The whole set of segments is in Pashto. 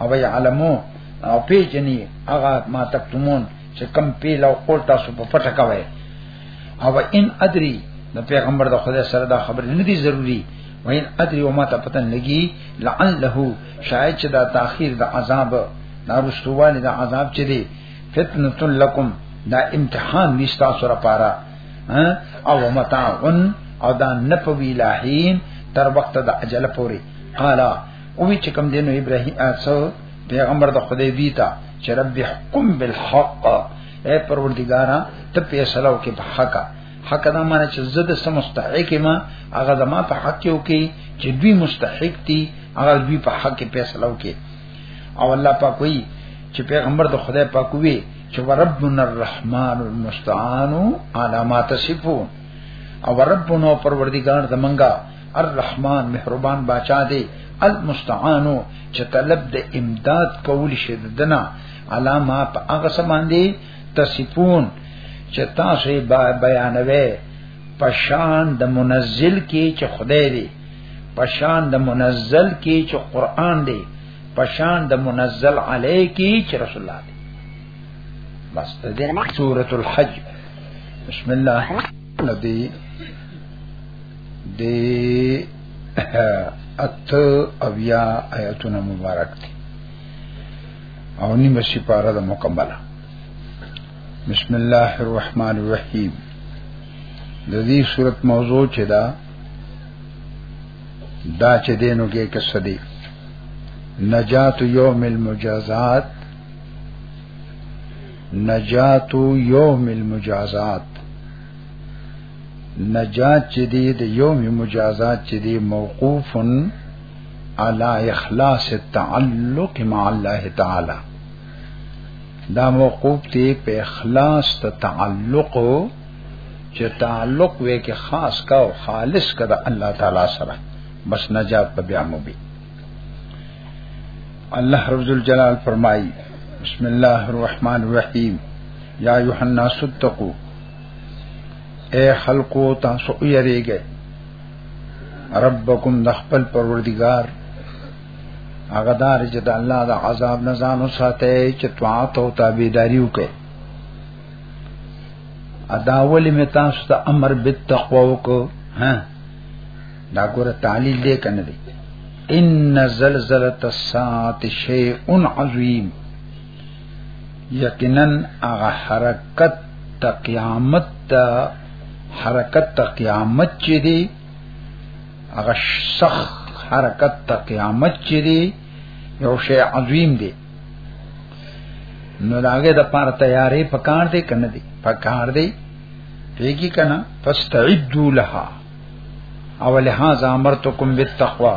او یعلمو او پیجنی هغه ما تکتمون چې کم پیل او قول تاسو په پټه کوي او ان ادري د پیغمبر د خدای سره دا خبر نه دي ضروری وین ادري او ما ته پتن لګي لعله شاید چې دا تاخير د عذاب نارستوالي د عذاب چې دی فتنه لکم دا امتحان نشتا سره پارا او متاعن او دا نپوی لاحین تر وخت د اجل پوری قالا او وی چې کوم دینو ابراهیم اڅو پیغمبر د خدای بیتا چې رب حکم بالحق اے پروردگارا ته فیصله وکې په حق حق دا معنی چې زه د سم مستحق ما هغه زما په حق کې وکي چې دوی مستحق دي هغه دوی په حق کې فیصله وکي او الله پاک وی چې پیغمبر د خدای پاک وی چې وربنا الرحمن المستعان علامات صفون او ربنا پروردگار زمنګا الرحمن مهربان باچا دی المستعانو چې طلب د امداد کول شي دنا علامه په هغه سمان دی تصفون چې تاسو بیانوي پشان د منزل کې چې خدای دی پشان د منزل کې چې قران دی پشان د منزل علی کې چې رسول الله دی بس د سورۃ الحج بسم الله ندی د ات اویا آیاتونه مبارک دي او نیمه سپاره ده مکمله بسم الله الرحمن الرحیم د دې صورت موضوع چې دا دا چې دینو کې قصه دی نجات یوم المجازات نجات یوم المجازات نجات چې دی د یوم مجازات چې دی موقوفن علی اخلاص التعلق مع الله تعالی دا موقوف دی په اخلاص ته تعلق چې تعلق وې کې خاص کا او خالص کړه الله تعالی سره بس نجات په بیا مو بي الله رب الجلال فرمایي بسم الله الرحمن الرحیم یا ایها الناس اتقوا اے خلقو تاسو یریږئ ربکم د خپل پروردگار هغه دار چې د الله د عذاب نه ځان وساته چې طاعت او تابعداري وکړي ادا ولې می تاسو ته امر بالتقوا وکړه ها دا ګوره تعلیل دې کنه دې ان زلزلۃ الساعه شیء عظیم یقینا هغه حرکت د قیامت د حرکت د قیامت چې دی هغه سخت حرکت د قیامت چې دی یو شی عظیم دی نو داګه د پاره تیارې پکار دی کنه دی پکار دی پیږي کنه فاستعدوا لها او لهذا امرتكم بالتقوى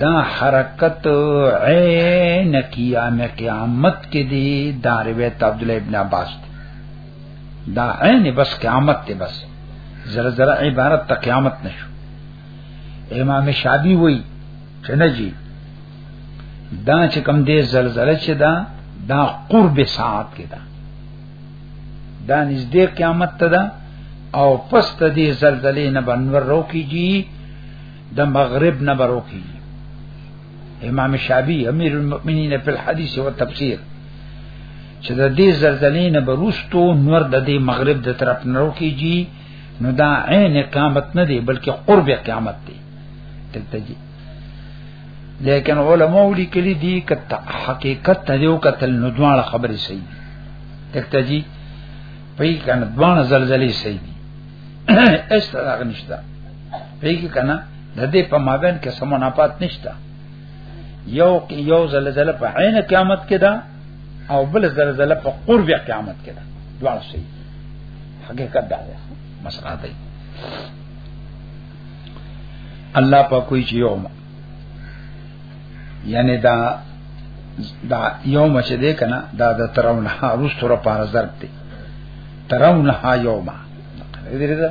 دا حرکت عین قیام قیامت کې دی دا روایت عبد الله ابن عباس دا عین بس قیامت ته بس زره زره عبارت ته قیامت نشو امام شابی وای چې نه جی دا چې کم دې زلزلہ چې دا دا قرب ساعت کې دا دا نږدې قیامت ته دا او پس ته دې زلزلې نه بنور رو کیږي د مغرب نه برو کی امام شابی امیر المؤمنین فی الحدیث و تفسیر چې د دې زلزلې نه بروستو نور د دې مغرب د طرف نه رو کیږي نو دا عین قیامت نه دی بلکې قرب قیامت دی دلته جی لیکن علماء لیکلي دي کته حقیقت ته یو قتل نو دواړه خبرې صحیح دي دلته جی په یی کنه دواړه زلزلې صحیح دي اس طرح نشته پیږي کنه د دې په مابین کې سم منافات نشته یو یو زلزلہ په عین قیامت کې ده او بل زلزلہ په قرب قیامت کې ده دواړه شي حقیقت ده مسله ده الله په کوئی چې یو یعنی دا دا یو مچ دې کنه دا د ترونه روستو را پار ضرب دی ترونه یوما دې دې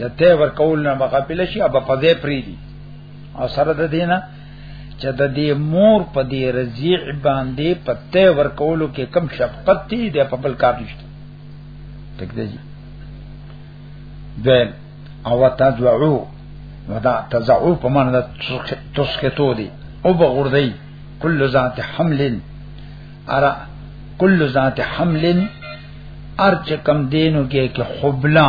د ته ور کول نه مقابل شي ابا پځې پری دي او سره د دینه چې د دې مور په دې رضیع باندې پته ور کولو کې کم شفقت دي د په بل کار نشته ټیک دی دویم او تدعو ودا تزعو په معنی د تسکتو دي او بغردي کل ذات حمل ارا کل ذات حمل ارچ کم دینو کې کې خبلا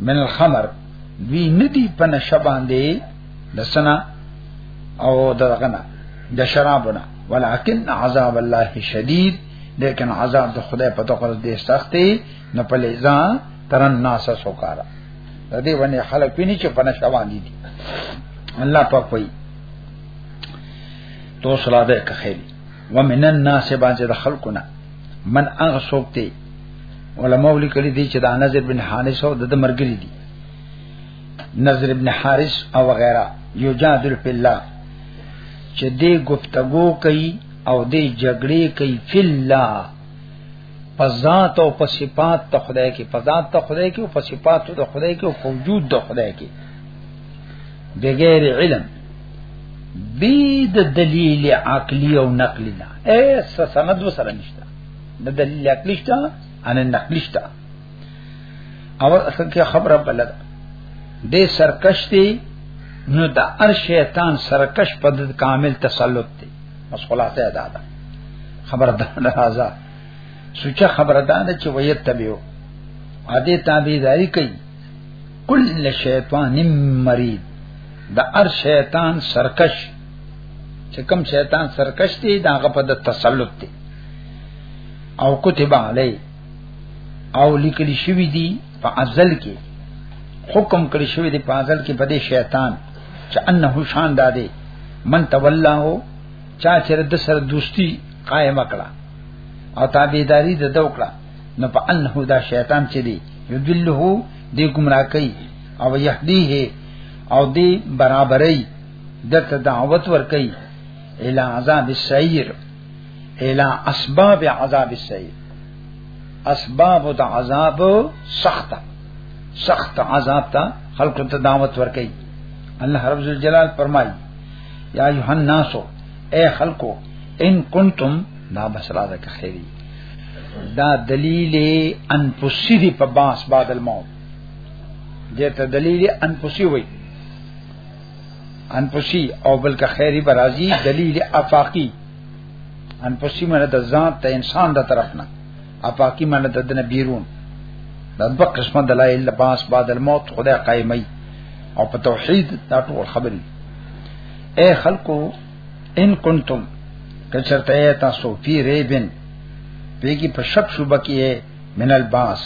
من الخمر دوی ندی په نشه باندې د سنا او دغنا د شرابنا ولكن عذاب الله شدید لیکن عذاب د خدای په توګه دې سخت دی نه په لیزا ترن ناس سوکارا د دې باندې خلک پینې چې په نشه باندې دي الله پاک وایي تو صلاح ده که خیلی ومن الناس باندې د خلقنا من اغه سوکته علماء لیکلي دي چې دا نظر بن حارث او د مرګري دي نظر ابن حارث او وغیرہ یجادل فی الله چې دې گفتگو کوي او دې جګړې کوي فی الله په ذات او په صفات ته خدای کې په ذات ته خدای کې او په صفات ته خدای کې او په وجود ته خدای کې بغیر علم بيد دلیل عقلی او نقلی نه ایسا سند و سره نشتا د دلیل عقلی شته ان نقلی شته او اصل کې خبره بلد د سرکش دی نو د ار شیطان سرکش په کامل تسلط دی مسخلاته ادا ده خبره ده راځه سوچه خبره ده چې ویت تبیو ا دې تابعداري کوي کل شیطان مرید د ار شیطان سرکش چې کوم شیطان سرکش دی دا غ په د تسلط دی او کتب علی او لیکل شوی دی په ازل کې حکم کړی شوی دی په ازل کې بده شیطان چې انه شان داده من تولا هو چا چې د سره دوستی قائم کړه او تابعداري د دوکړه نو په انه دا شیطان چې دی یذله دی گمراه کوي او یهدیه او دی برابرۍ دته دعوت ور کوي الی عذاب السعیر الى اسباب عذاب السعير اسباب د عذاب سخت سخت عذاب ته خلق ته دعوت ورکي الله رب الجلال فرمای یا ایه الناس اے خلقو ان کنتم دا بسرا ده خیری دا دلیل انفسی دی په باس بعد الموت دته دلیل انفسی وای انفسی او بل کا خیری برازی دلیل افاقی انفسی معنی د ذات ته انسان د طرف نه افاقی معنی د دنه بیرون د دوه قسمه دلایل لباس بعد الموت خدای قائمای او په توحید دا ټول خبرې اے خلکو ان کنتم کچرته تاسو فی ریبن پیګي په شک شوب کې من الباس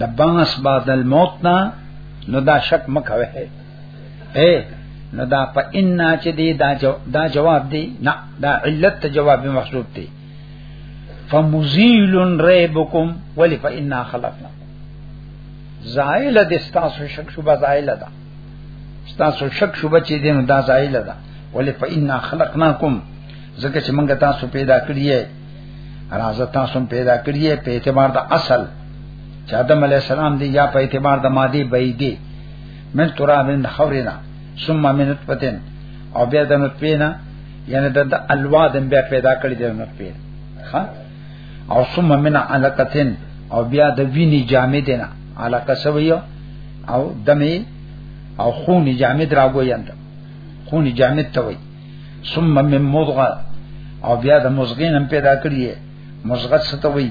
د باس بعد الموت نه نو دا شک مکوه اے نو دا په ان چې دی دا جو دا جواب دی نه دا علت ته جواب محسوب دی فمزیل ریبکم ولی فإنا خلقنا زائل د استاسو شک شوبه زائل ده استاسو شک شوبه چې دین دا زائل ده ولی فإنا خلقناکم ځکه چې موږ تاسو پیدا کړی یې راز تاسو پیدا کړی یې په اعتبار د اصل چې آدم علی السلام دی یا په اعتبار د ماده بيدی من ترابن خورینا ثم من نطفتن او بیا د نطفینا یعنی د الوادن بیا پیدا کړی د نطفه ها او ثم من علقتن او بیا د ویني جامې دینا علاقه سویو او دمه او خونی جامې دراغو یاند خونی جامې ته وای ثم من مضغه او بیا د مزغین هم پیدا کړی مزغه ستوي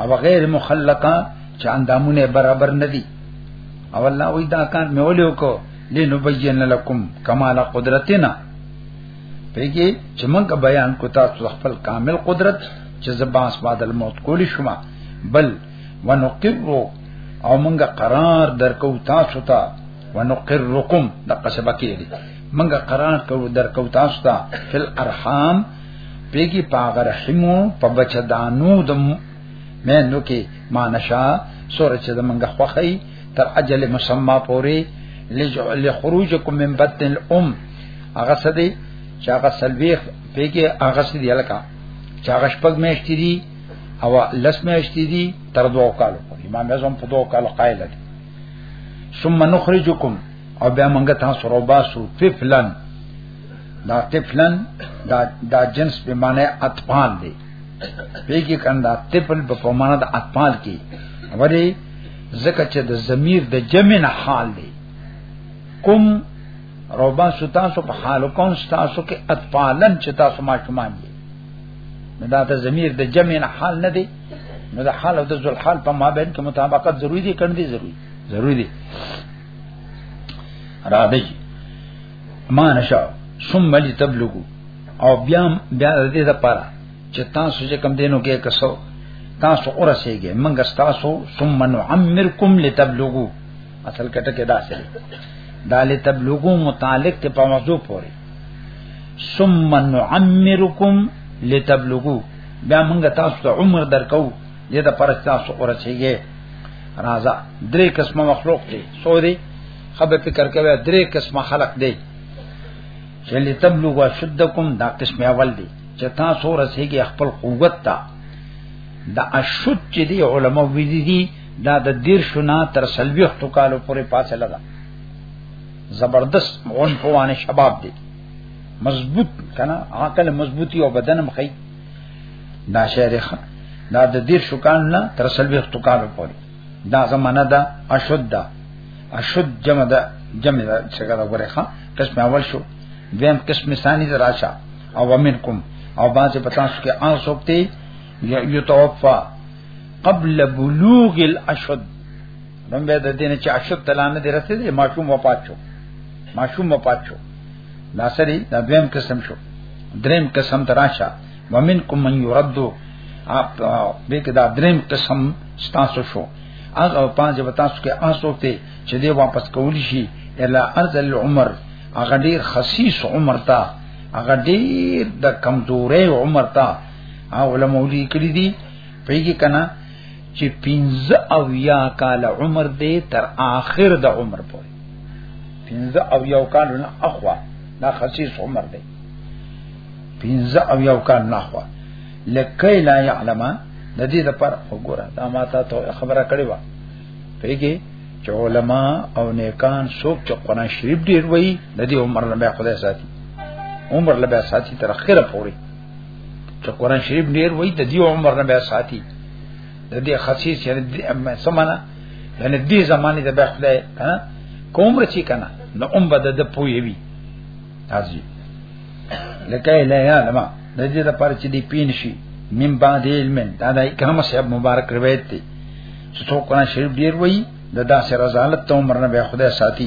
او غیر مخلقه چې اندامونه برابر ندي او الله وی دا کار مې ولې وکړو لنبین لکم کمال قدرتنا پیږي چې موږ بیان کو تاسو خپل کامل قدرت چې زباس بعد الموت کولی شما بل ونقر او موږ قرار درکو تاسو ته ونقرکم د قصبه کې موږ قرار کو درکو تاسو ته فل ارحام پیګی پاغ رحمو په بچدانو د مې نو کې ما نشا سور چې د منګه خوخی تر اجل مسما پوري لخروجکم من بطن الام هغه سدي چې هغه سلويخ پیګه هغه سدي الکا چې هغه شپږ میاشتې دي او لس میاشتې دي تر دوه کالو پورې امام اعظم په دوه کالو قائل دي ثم نخرجکم او بیا موږ تاسو روباسو ففلن دا طفلن دا دا جنس په معنی اطفال دی پیګه کندا طفل په معنی د اطفال کې وری زکه چې د ضمیر د جمع نه حال دی کوم روبا ستاسو په حال کوم ستاسو کې اطفالن چې تاسو ما کمان دي دا د ضمیر د جمع نه حال نه دی نو د حال او د ذل حال په مابین کې مطابقت ضروری دی کړی ضروری ضروری دی را دی ما نشا ثم لتبلغوا او بیا بیا دې د پاره چې تاسو چې کم دینو کې کسو تاسو اورسېږي موږ تاسو ثم نعمرکم لتبلغوا اصل کټه کې دا سره دا لتبلغوا متعلق ته په موضوع پورې ثم نعمرکم لتبلغوا بیا موږ تاسو ته عمر درکو دې د پاره تاسو اورسېږي راځه درې قسمه مخلوق دي سو دي خبر فکر کوي درې قسمه خلق دی چې لتبلغ شدکم دا قسم اول دی چې تاسو رسیږي خپل قوت ته دا اشد چې دی علما ویلي دي دا د دیر شنا تر سلويختو کالو پورې فاصله ده زبردست مون پوانه شباب دی مضبوط کنه عقل مضبوطی او بدن مخی دا شعر دا د دیر شکان نه تر سلويختو کالو پورې دا زمانہ دا اشد دا اشد جمع دا جمع دا څنګه دا غره ښا قسم اول شو دیم قسم ثانی دا راشه او ومنکم او باز پتا شو کې ان سوکتی یتوفا قبل بلوغ الاشد نو به د دین چې اشد تلانه دی رسیدې ماشوم وفات شو ماشوم وفات شو ناصری دا دویم قسم شو دریم قسم تراشه ومنکم من یردو اپ به دا دریم قسم ستاسو شو هغه پانځ به تاسو کې آسو ته چې دی واپس کول شي الا ارض العمر هغه ډیر خصیص عمر تا هغه ډیر د کمزورې عمر تا او علماء دې کړی دي پیږي کنه چې پنځه او یا کال عمر دې تر آخر د عمر پورې پنځه او یو کال نه اخوا دا خصیص عمر دی پینځه او یو کال نه خو لکه لا يعلم د دې لپاره وګوره دا ما ته خبره کړې و پیږي چې علما او نیکان څوک چې قرآن شریف ډیر وایي د دې عمر له بیا خدای ساتي عمر له بیا ساتي تر اخره پوري چې قرآن شریف ډیر وایي د دې عمر له بیا ساتي د دې خصيص یعنی سمانه یعنی دې زمانه د بیا خدای کنه کوم رچی کنه نو عمر د د پوي وي عجیب لکه لا یعلم د دې لپاره چې دی پین شي من بعد علم دا د اکرام صاحب مبارک روایت دی چې څوک قرآن شریف ډیر وایي د داسې رضالت ته عمر نه به خدای ساتي